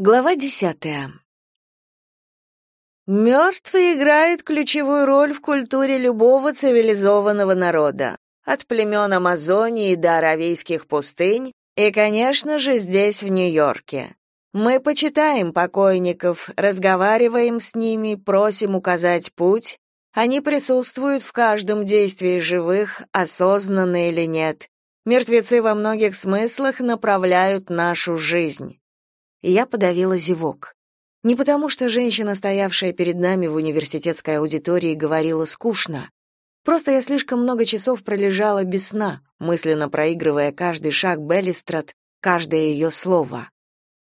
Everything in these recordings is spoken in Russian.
Глава десятая. Мертвые играют ключевую роль в культуре любого цивилизованного народа, от племен Амазонии до аравийских пустынь и, конечно же, здесь, в Нью-Йорке. Мы почитаем покойников, разговариваем с ними, просим указать путь. Они присутствуют в каждом действии живых, осознанно или нет. Мертвецы во многих смыслах направляют нашу жизнь я подавила зевок. Не потому, что женщина, стоявшая перед нами в университетской аудитории, говорила скучно. Просто я слишком много часов пролежала без сна, мысленно проигрывая каждый шаг Беллистрат, каждое ее слово.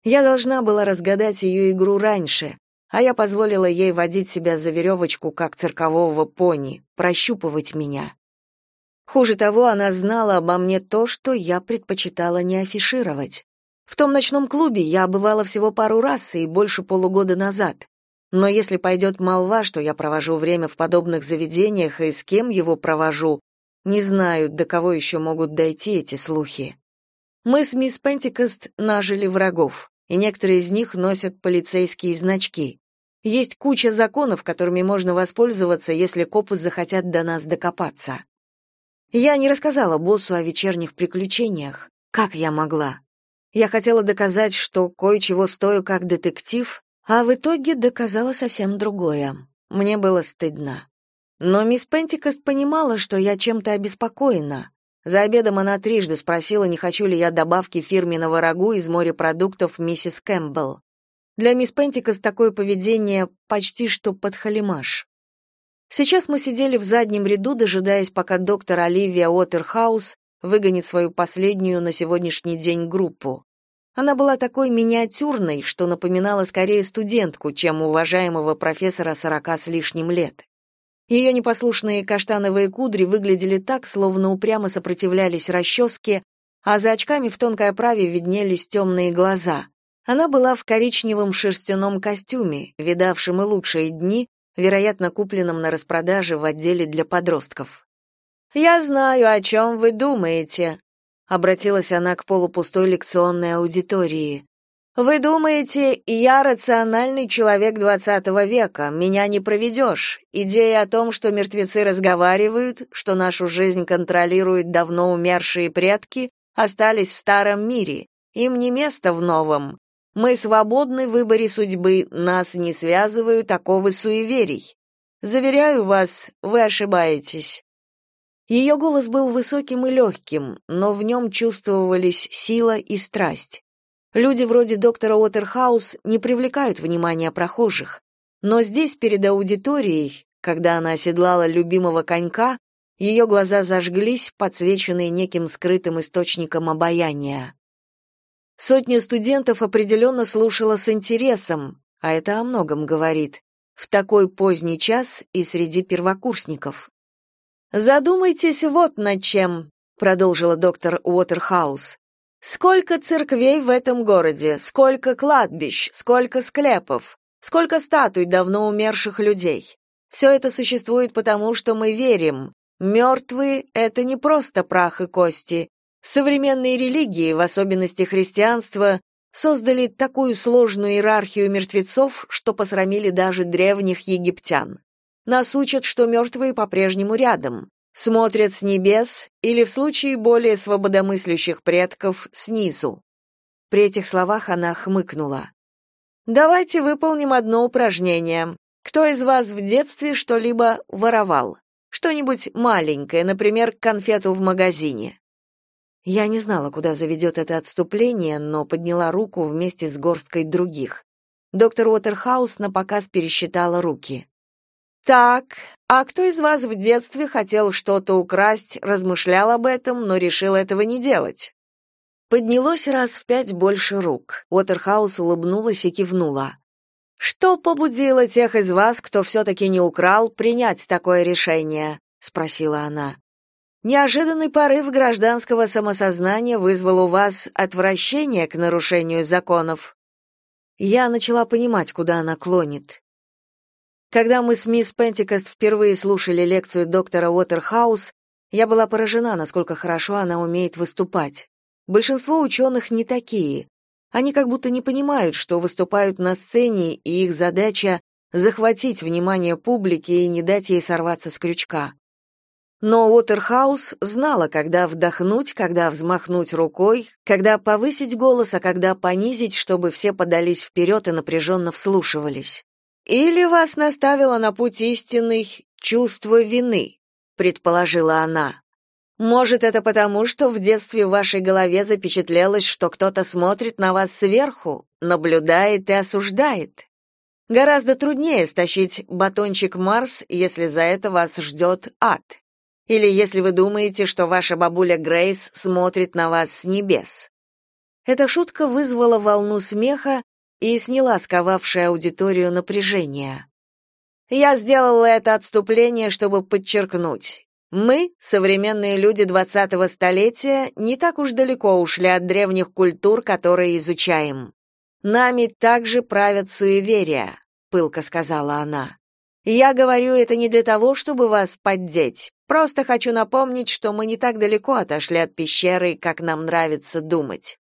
Я должна была разгадать ее игру раньше, а я позволила ей водить себя за веревочку, как циркового пони, прощупывать меня. Хуже того, она знала обо мне то, что я предпочитала не афишировать. В том ночном клубе я бывала всего пару раз и больше полугода назад. Но если пойдет молва, что я провожу время в подобных заведениях и с кем его провожу, не знаю, до кого еще могут дойти эти слухи. Мы с мисс Пентикост нажили врагов, и некоторые из них носят полицейские значки. Есть куча законов, которыми можно воспользоваться, если копы захотят до нас докопаться. Я не рассказала боссу о вечерних приключениях. Как я могла? Я хотела доказать, что кое-чего стою как детектив, а в итоге доказала совсем другое. Мне было стыдно. Но мисс Пентикост понимала, что я чем-то обеспокоена. За обедом она трижды спросила, не хочу ли я добавки фирменного рагу из морепродуктов миссис Кэмпбелл. Для мисс Пентикост такое поведение почти что подхалимаш. Сейчас мы сидели в заднем ряду, дожидаясь, пока доктор Оливия Уотерхаус выгонит свою последнюю на сегодняшний день группу. Она была такой миниатюрной, что напоминала скорее студентку, чем уважаемого профессора сорока с лишним лет. Ее непослушные каштановые кудри выглядели так, словно упрямо сопротивлялись расческе, а за очками в тонкой оправе виднелись темные глаза. Она была в коричневом шерстяном костюме, видавшем и лучшие дни, вероятно, купленном на распродаже в отделе для подростков. «Я знаю, о чем вы думаете», — обратилась она к полупустой лекционной аудитории. «Вы думаете, я рациональный человек двадцатого века, меня не проведешь. Идея о том, что мертвецы разговаривают, что нашу жизнь контролируют давно умершие предки, остались в старом мире, им не место в новом. Мы свободны в выборе судьбы, нас не связывают оковы суеверий. Заверяю вас, вы ошибаетесь. Ее голос был высоким и легким, но в нем чувствовались сила и страсть. Люди вроде доктора Уотерхаус не привлекают внимания прохожих, но здесь, перед аудиторией, когда она оседлала любимого конька, ее глаза зажглись, подсвеченные неким скрытым источником обаяния. Сотня студентов определенно слушала с интересом, а это о многом говорит, в такой поздний час и среди первокурсников. Задумайтесь вот над чем, продолжила доктор Уотерхаус. Сколько церквей в этом городе, сколько кладбищ, сколько склепов, сколько статуй давно умерших людей. Все это существует потому, что мы верим. Мертвые — это не просто прах и кости. Современные религии, в особенности христианство, создали такую сложную иерархию мертвецов, что посрамили даже древних египтян. Нас учат, что мертвые по-прежнему рядом, смотрят с небес или в случае более свободомыслящих предков снизу. При этих словах она хмыкнула. Давайте выполним одно упражнение. Кто из вас в детстве что-либо воровал? Что-нибудь маленькое, например, конфету в магазине. Я не знала, куда заведет это отступление, но подняла руку вместе с горсткой других. Доктор Уотерхаус напоказ пересчитала руки. Так, а кто из вас в детстве хотел что-то украсть, размышлял об этом, но решил этого не делать? Поднялось раз в пять больше рук. Уотерхаус улыбнулась и кивнула. Что побудило тех из вас, кто все-таки не украл, принять такое решение? спросила она. Неожиданный порыв гражданского самосознания вызвал у вас отвращение к нарушению законов. Я начала понимать, куда она клонит. Когда мы с мисс Пентикост впервые слушали лекцию доктора Уотерхаус, я была поражена, насколько хорошо она умеет выступать. Большинство ученых не такие. Они как будто не понимают, что выступают на сцене, и их задача — захватить внимание публики и не дать ей сорваться с крючка. Но Уотерхаус знала, когда вдохнуть, когда взмахнуть рукой, когда повысить голос, а когда понизить, чтобы все подались вперед и напряженно вслушивались. «Или вас наставило на путь истинный чувство вины», — предположила она. «Может, это потому, что в детстве в вашей голове запечатлелось, что кто-то смотрит на вас сверху, наблюдает и осуждает? Гораздо труднее стащить батончик Марс, если за это вас ждет ад». Или если вы думаете, что ваша бабуля Грейс смотрит на вас с небес. Эта шутка вызвала волну смеха и сняла сковавшее аудиторию напряжение. Я сделала это отступление, чтобы подчеркнуть. Мы, современные люди 20-го столетия, не так уж далеко ушли от древних культур, которые изучаем. Нами также правят суеверия, пылко сказала она. Я говорю это не для того, чтобы вас поддеть. Просто хочу напомнить, что мы не так далеко отошли от пещеры, как нам нравится думать.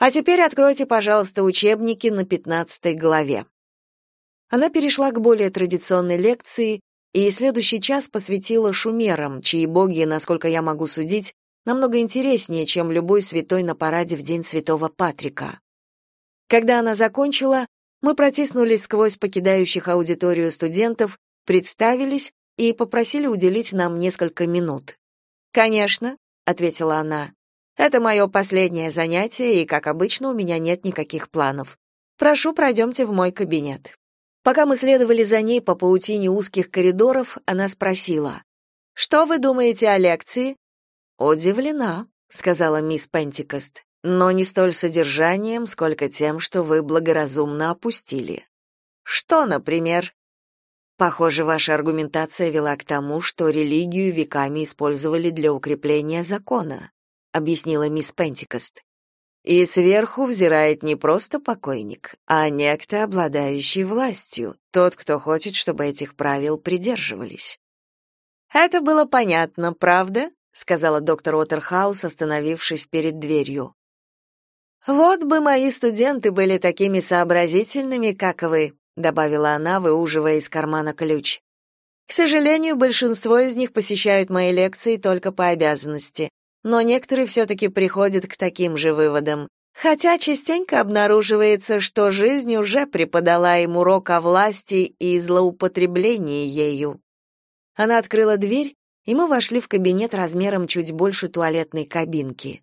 А теперь откройте, пожалуйста, учебники на пятнадцатой главе. Она перешла к более традиционной лекции и следующий час посвятила шумерам, чьи боги, насколько я могу судить, намного интереснее, чем любой святой на параде в день Святого Патрика. Когда она закончила, мы протиснулись сквозь покидающих аудиторию студентов, представились и попросили уделить нам несколько минут. «Конечно», — ответила она. «Это мое последнее занятие, и, как обычно, у меня нет никаких планов. Прошу, пройдемте в мой кабинет». Пока мы следовали за ней по паутине узких коридоров, она спросила. «Что вы думаете о лекции?» «Удивлена», — сказала мисс Пентикост, «но не столь содержанием, сколько тем, что вы благоразумно опустили». «Что, например?» Похоже, ваша аргументация вела к тому, что религию веками использовали для укрепления закона, объяснила мисс Пентикост. И сверху взирает не просто покойник, а некто, обладающий властью, тот, кто хочет, чтобы этих правил придерживались. Это было понятно, правда? сказала доктор Уотерхаус, остановившись перед дверью. Вот бы мои студенты были такими сообразительными, как вы, добавила она, выуживая из кармана ключ. К сожалению, большинство из них посещают мои лекции только по обязанности, но некоторые все-таки приходят к таким же выводам. Хотя частенько обнаруживается, что жизнь уже преподала им урок о власти и злоупотреблении ею. Она открыла дверь, и мы вошли в кабинет размером чуть больше туалетной кабинки.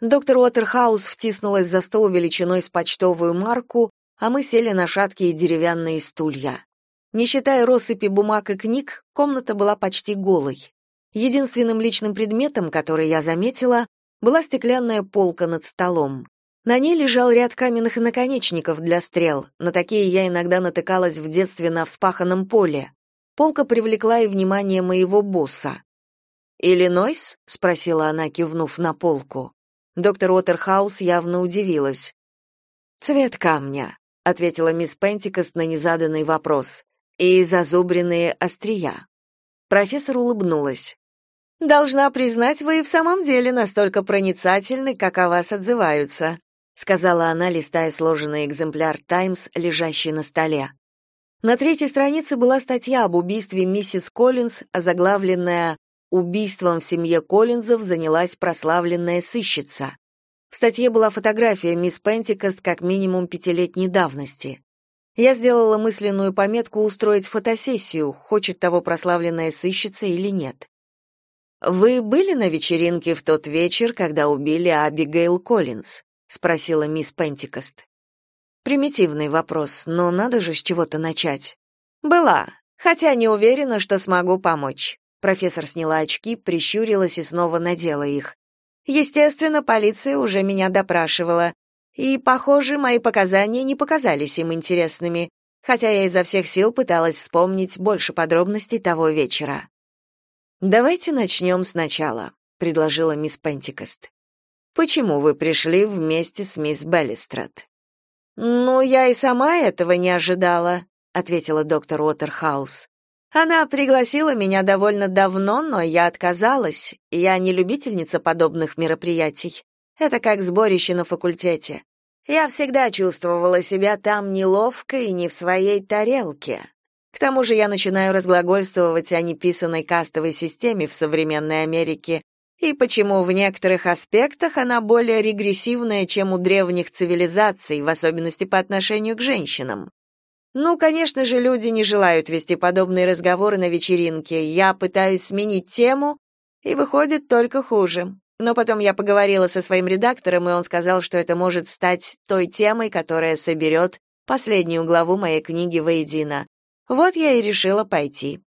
Доктор Уотерхаус втиснулась за стол величиной с почтовую марку а мы сели на шаткие деревянные стулья. Не считая россыпи бумаг и книг, комната была почти голой. Единственным личным предметом, который я заметила, была стеклянная полка над столом. На ней лежал ряд каменных наконечников для стрел. На такие я иногда натыкалась в детстве на вспаханном поле. Полка привлекла и внимание моего босса. «Иллинойс?» — спросила она, кивнув на полку. Доктор Уотерхаус явно удивилась. «Цвет камня», ответила мисс Пентикост на незаданный вопрос. И зазубренные острия. Профессор улыбнулась. Должна признать, вы и в самом деле настолько проницательны, как о вас отзываются, сказала она, листая сложенный экземпляр Таймс, лежащий на столе. На третьей странице была статья об убийстве миссис Коллинз, озаглавленная «Убийством в семье Коллинзов занялась прославленная сыщица». В статье была фотография мисс Пентикост как минимум пятилетней давности. Я сделала мысленную пометку устроить фотосессию, хочет того прославленная сыщица или нет. Вы были на вечеринке в тот вечер, когда убили Абигейл Коллинз? спросила мисс Пентикост. Примитивный вопрос, но надо же с чего-то начать. Была, хотя не уверена, что смогу помочь. Профессор сняла очки, прищурилась и снова надела их. Естественно, полиция уже меня допрашивала, и, похоже, мои показания не показались им интересными, хотя я изо всех сил пыталась вспомнить больше подробностей того вечера. «Давайте начнем сначала», — предложила мисс Пентикост. «Почему вы пришли вместе с мисс Беллистрат?» «Ну, я и сама этого не ожидала», — ответила доктор Уотерхаус. Она пригласила меня довольно давно, но я отказалась. Я не любительница подобных мероприятий. Это как сборище на факультете. Я всегда чувствовала себя там неловко и не в своей тарелке. К тому же я начинаю разглагольствовать о неписанной кастовой системе в современной Америке и почему в некоторых аспектах она более регрессивная, чем у древних цивилизаций, в особенности по отношению к женщинам. Ну, конечно же, люди не желают вести подобные разговоры на вечеринке. Я пытаюсь сменить тему, и выходит только хуже. Но потом я поговорила со своим редактором, и он сказал, что это может стать той темой, которая соберет последнюю главу моей книги воедино. Вот я и решила пойти.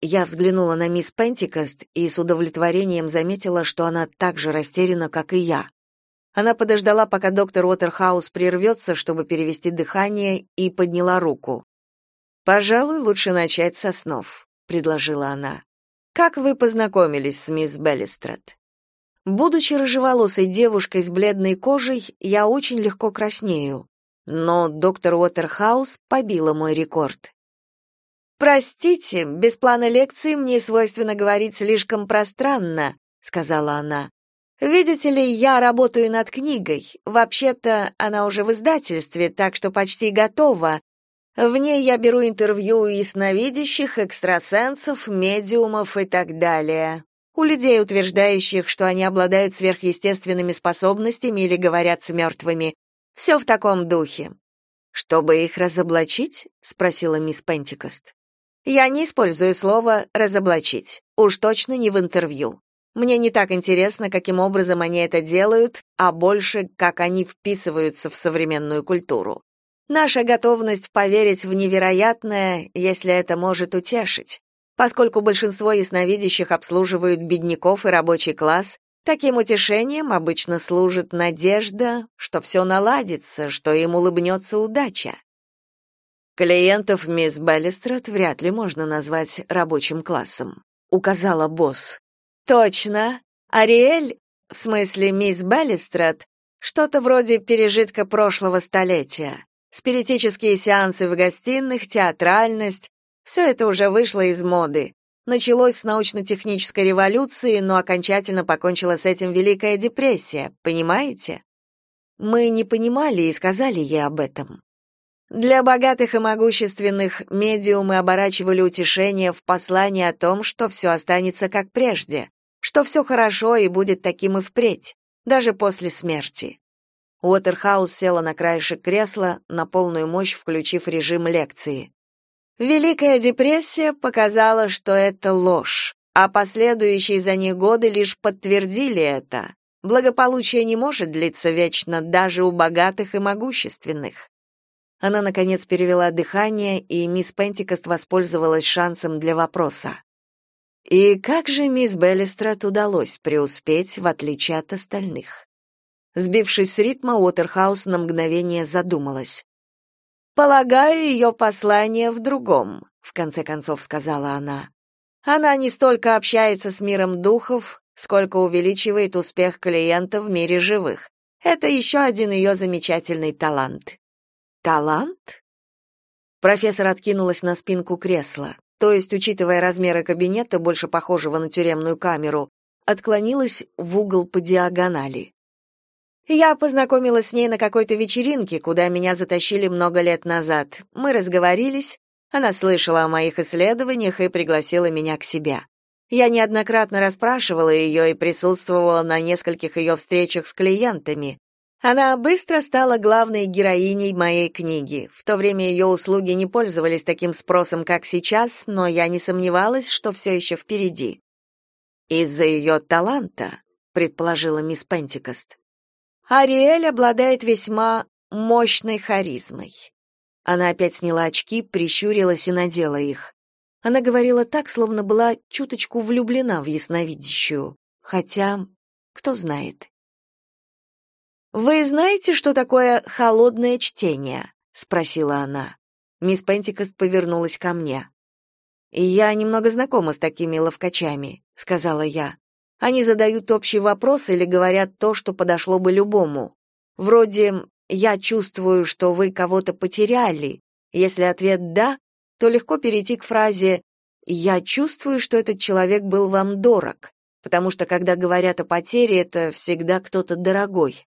Я взглянула на мисс Пентикост и с удовлетворением заметила, что она так же растеряна, как и я. Она подождала, пока доктор Уотерхаус прервется, чтобы перевести дыхание, и подняла руку. «Пожалуй, лучше начать со снов», — предложила она. «Как вы познакомились с мисс Беллистрет?» Будучи рыжеволосой девушкой с бледной кожей, я очень легко краснею. Но доктор Уотерхаус побила мой рекорд. «Простите, без плана лекции мне свойственно говорить слишком пространно», — сказала она. Видите ли, я работаю над книгой. Вообще-то она уже в издательстве, так что почти готова. В ней я беру интервью у ясновидящих, экстрасенсов, медиумов и так далее. У людей, утверждающих, что они обладают сверхъестественными способностями или говорят с мертвыми. Все в таком духе. «Чтобы их разоблачить?» — спросила мисс Пентикост. «Я не использую слово «разоблачить», уж точно не в интервью. Мне не так интересно, каким образом они это делают, а больше, как они вписываются в современную культуру. Наша готовность поверить в невероятное, если это может утешить. Поскольку большинство ясновидящих обслуживают бедняков и рабочий класс, таким утешением обычно служит надежда, что все наладится, что им улыбнется удача. Клиентов мисс Беллистрат вряд ли можно назвать рабочим классом, указала босс. Точно. Ариэль, в смысле мисс Беллистрат, что-то вроде пережитка прошлого столетия. Спиритические сеансы в гостиных, театральность все это уже вышло из моды. Началось с научно-технической революции, но окончательно покончила с этим Великая депрессия, понимаете? Мы не понимали и сказали ей об этом. Для богатых и могущественных медиумы оборачивали утешение в послание о том, что все останется как прежде что все хорошо и будет таким и впредь, даже после смерти. Уотерхаус села на краешек кресла, на полную мощь включив режим лекции. Великая депрессия показала, что это ложь, а последующие за ней годы лишь подтвердили это. Благополучие не может длиться вечно даже у богатых и могущественных. Она наконец перевела дыхание, и мисс Пентикост воспользовалась шансом для вопроса. И как же мисс Беллистрат удалось преуспеть, в отличие от остальных? Сбившись с ритма, Уотерхаус на мгновение задумалась. «Полагаю, ее послание в другом», — в конце концов сказала она. «Она не столько общается с миром духов, сколько увеличивает успех клиента в мире живых. Это еще один ее замечательный талант». «Талант?» Профессор откинулась на спинку кресла то есть, учитывая размеры кабинета, больше похожего на тюремную камеру, отклонилась в угол по диагонали. Я познакомилась с ней на какой-то вечеринке, куда меня затащили много лет назад. Мы разговорились, она слышала о моих исследованиях и пригласила меня к себе. Я неоднократно расспрашивала ее и присутствовала на нескольких ее встречах с клиентами. Она быстро стала главной героиней моей книги. В то время ее услуги не пользовались таким спросом, как сейчас, но я не сомневалась, что все еще впереди. Из-за ее таланта, предположила мисс Пентикост. Ариэль обладает весьма мощной харизмой. Она опять сняла очки, прищурилась и надела их. Она говорила так, словно была чуточку влюблена в ясновидящую, хотя кто знает. Вы знаете, что такое холодное чтение? спросила она. Мисс Пентикост повернулась ко мне. Я немного знакома с такими ловкачами, сказала я. Они задают общий вопрос или говорят то, что подошло бы любому. Вроде я чувствую, что вы кого-то потеряли. Если ответ да, то легко перейти к фразе я чувствую, что этот человек был вам дорог, потому что когда говорят о потере, это всегда кто-то дорогой.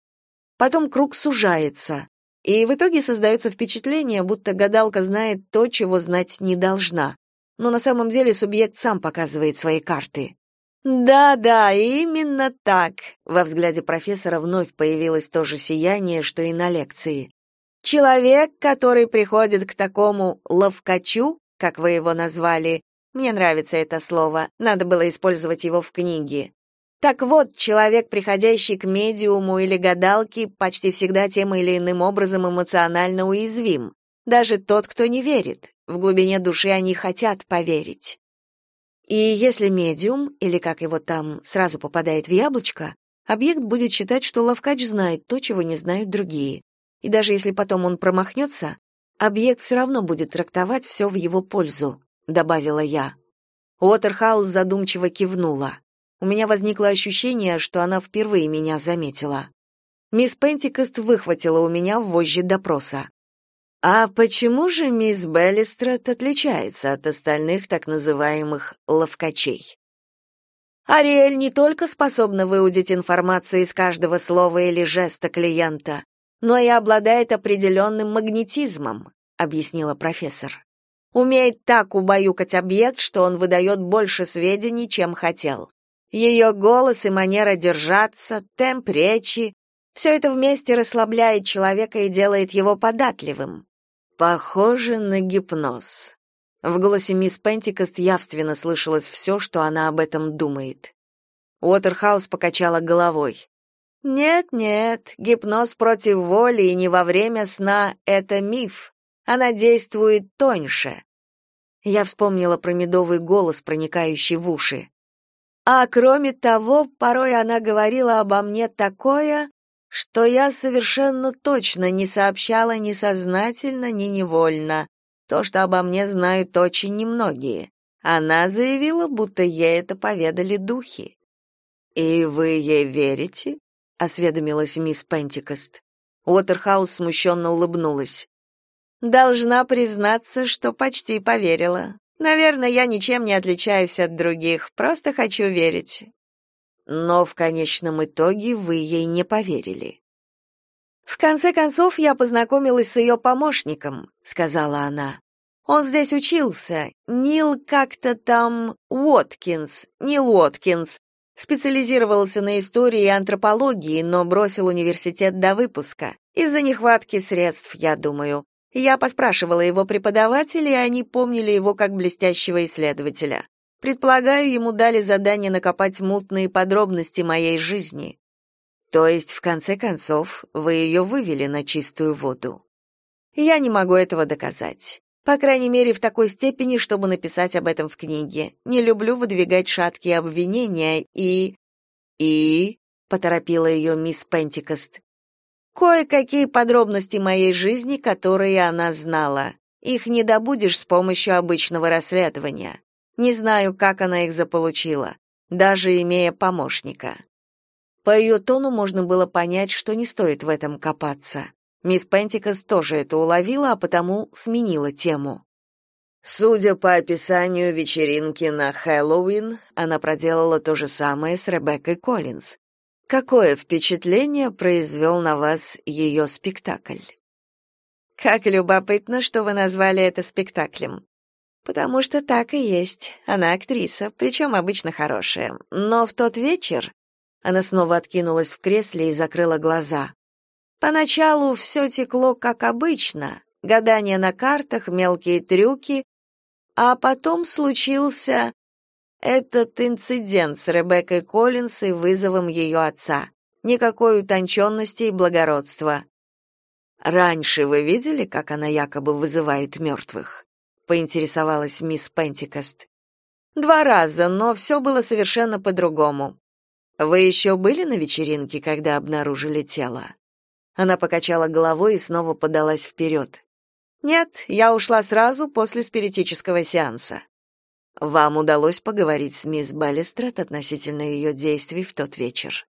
Потом круг сужается, и в итоге создается впечатление, будто гадалка знает то, чего знать не должна. Но на самом деле субъект сам показывает свои карты. Да-да, именно так. Во взгляде профессора вновь появилось то же сияние, что и на лекции. Человек, который приходит к такому ловкачу, как вы его назвали, мне нравится это слово, надо было использовать его в книге. Так вот, человек, приходящий к медиуму или гадалке, почти всегда тем или иным образом эмоционально уязвим. Даже тот, кто не верит. В глубине души они хотят поверить. И если медиум, или как его там, сразу попадает в яблочко, объект будет считать, что ловкач знает то, чего не знают другие. И даже если потом он промахнется, объект все равно будет трактовать все в его пользу добавила я. Уотерхаус задумчиво кивнула. У меня возникло ощущение, что она впервые меня заметила. Мисс Пентикост выхватила у меня вожжи допроса. А почему же мисс Беллистрат отличается от остальных так называемых ловкачей? Ариэль не только способна выудить информацию из каждого слова или жеста клиента, но и обладает определенным магнетизмом, объяснила профессор умеет так убаюкать объект, что он выдает больше сведений, чем хотел. Ее голос и манера держаться, темп речи — все это вместе расслабляет человека и делает его податливым. Похоже на гипноз. В голосе мисс Пентикост явственно слышалось все, что она об этом думает. Уотерхаус покачала головой. Нет, нет, гипноз против воли и не во время сна это миф. Она действует тоньше. Я вспомнила про медовый голос, проникающий в уши. А кроме того, порой она говорила обо мне такое, что я совершенно точно не сообщала ни сознательно, ни невольно. То, что обо мне знают очень немногие. Она заявила, будто ей это поведали духи. «И вы ей верите?» — осведомилась мисс Пентикост. Уотерхаус смущенно улыбнулась. Должна признаться, что почти поверила. Наверное, я ничем не отличаюсь от других, просто хочу верить. Но в конечном итоге вы ей не поверили. В конце концов, я познакомилась с ее помощником, сказала она. Он здесь учился. Нил как-то там Уоткинс, Нил Уоткинс. Специализировался на истории и антропологии, но бросил университет до выпуска. Из-за нехватки средств, я думаю. Я поспрашивала его преподавателей, и они помнили его как блестящего исследователя. Предполагаю, ему дали задание накопать мутные подробности моей жизни. То есть, в конце концов, вы ее вывели на чистую воду. Я не могу этого доказать. По крайней мере, в такой степени, чтобы написать об этом в книге. Не люблю выдвигать шаткие обвинения и... И... — поторопила ее мисс Пентикост. Кое-какие подробности моей жизни, которые она знала. Их не добудешь с помощью обычного расследования. Не знаю, как она их заполучила, даже имея помощника. По ее тону можно было понять, что не стоит в этом копаться. Мисс Пентикас тоже это уловила, а потому сменила тему. Судя по описанию вечеринки на Хэллоуин, она проделала то же самое с Ребеккой Коллинз. Какое впечатление произвел на вас ее спектакль? Как любопытно, что вы назвали это спектаклем. Потому что так и есть. Она актриса, причем обычно хорошая. Но в тот вечер она снова откинулась в кресле и закрыла глаза. Поначалу все текло как обычно: гадания на картах, мелкие трюки, а потом случился этот инцидент с Ребеккой Коллинс и вызовом ее отца. Никакой утонченности и благородства. Раньше вы видели, как она якобы вызывает мертвых?» — поинтересовалась мисс Пентикост. Два раза, но все было совершенно по-другому. Вы еще были на вечеринке, когда обнаружили тело? Она покачала головой и снова подалась вперед. Нет, я ушла сразу после спиритического сеанса. Вам удалось поговорить с мисс Баллистрат относительно ее действий в тот вечер?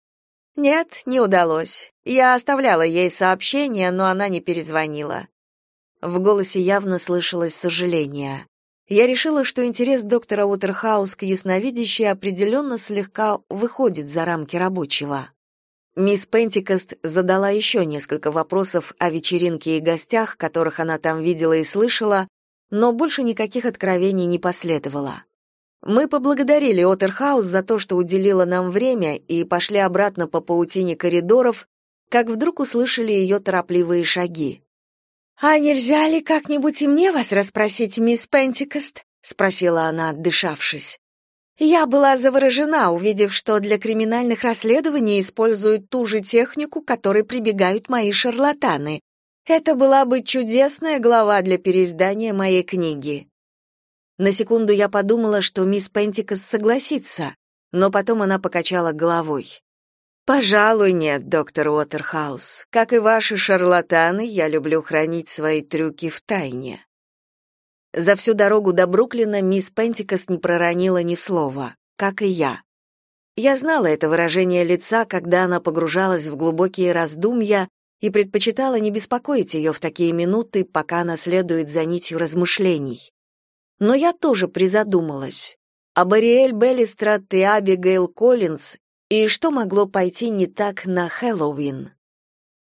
Нет, не удалось. Я оставляла ей сообщение, но она не перезвонила. В голосе явно слышалось сожаление. Я решила, что интерес доктора Утерхаус к ясновидящей определенно слегка выходит за рамки рабочего. Мисс Пентикост задала еще несколько вопросов о вечеринке и гостях, которых она там видела и слышала, но больше никаких откровений не последовало. Мы поблагодарили Отерхаус за то, что уделила нам время, и пошли обратно по паутине коридоров, как вдруг услышали ее торопливые шаги. «А нельзя ли как-нибудь и мне вас расспросить, мисс Пентикост?» — спросила она, отдышавшись. Я была заворожена, увидев, что для криминальных расследований используют ту же технику, которой прибегают мои шарлатаны. Это была бы чудесная глава для переиздания моей книги. На секунду я подумала, что мисс Пентикас согласится, но потом она покачала головой. Пожалуй, нет, доктор Уотерхаус. Как и ваши шарлатаны, я люблю хранить свои трюки в тайне. За всю дорогу до Бруклина мисс Пентикас не проронила ни слова, как и я. Я знала это выражение лица, когда она погружалась в глубокие раздумья и предпочитала не беспокоить ее в такие минуты, пока она следует за нитью размышлений. Но я тоже призадумалась. Об Ариэль Беллистрат и Абигейл Коллинз и что могло пойти не так на Хэллоуин.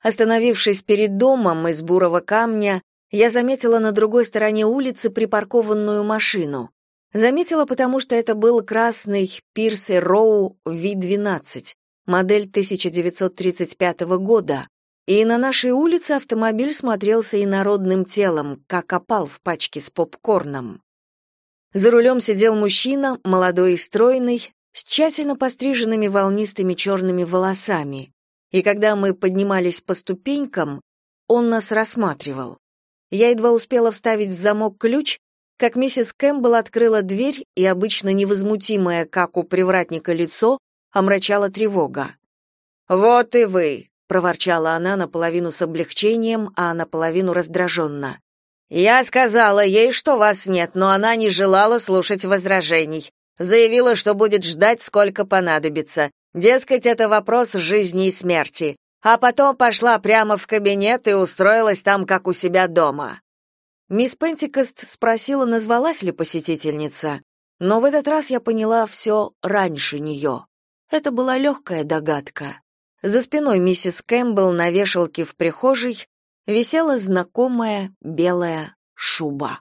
Остановившись перед домом из бурого камня, я заметила на другой стороне улицы припаркованную машину. Заметила, потому что это был красный Пирсе Роу V12, модель 1935 года, и на нашей улице автомобиль смотрелся инородным телом, как опал в пачке с попкорном. За рулем сидел мужчина, молодой и стройный, с тщательно постриженными волнистыми черными волосами. И когда мы поднимались по ступенькам, он нас рассматривал. Я едва успела вставить в замок ключ, как миссис Кэмпбелл открыла дверь, и обычно невозмутимое, как у привратника, лицо омрачала тревога. «Вот и вы!» — проворчала она наполовину с облегчением, а наполовину раздраженно. «Я сказала ей, что вас нет, но она не желала слушать возражений. Заявила, что будет ждать, сколько понадобится. Дескать, это вопрос жизни и смерти а потом пошла прямо в кабинет и устроилась там, как у себя дома. Мисс Пентикост спросила, назвалась ли посетительница, но в этот раз я поняла все раньше нее. Это была легкая догадка. За спиной миссис Кэмпбелл на вешалке в прихожей висела знакомая белая шуба.